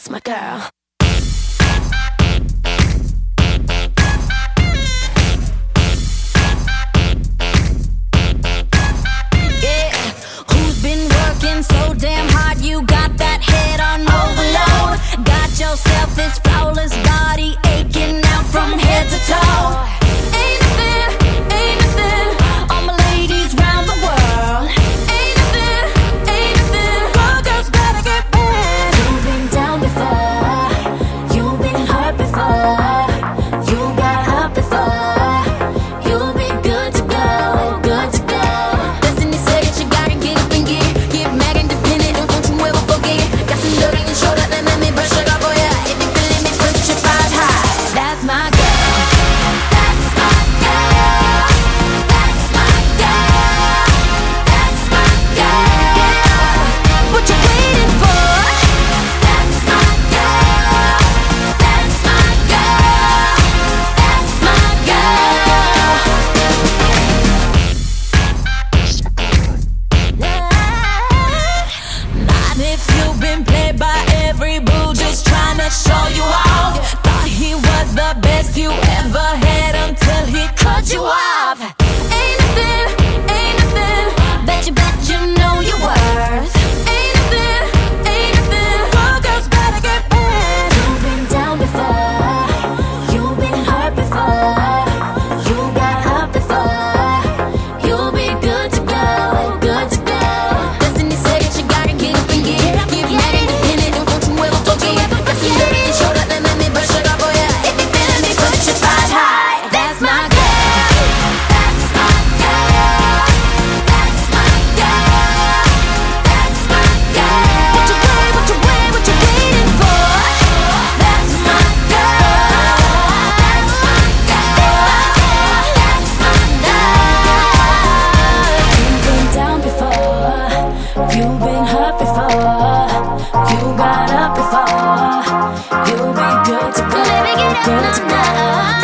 That's my girl. so damn hard? You got that head on overload. Got yourself this up before. You got up before. You'll be good to go. Baby, get up, good to go.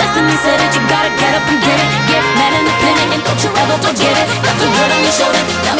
Destiny said it, you gotta get up and get it. Get mad in the minute and don't you ever forget it. Got the good on your shoulder.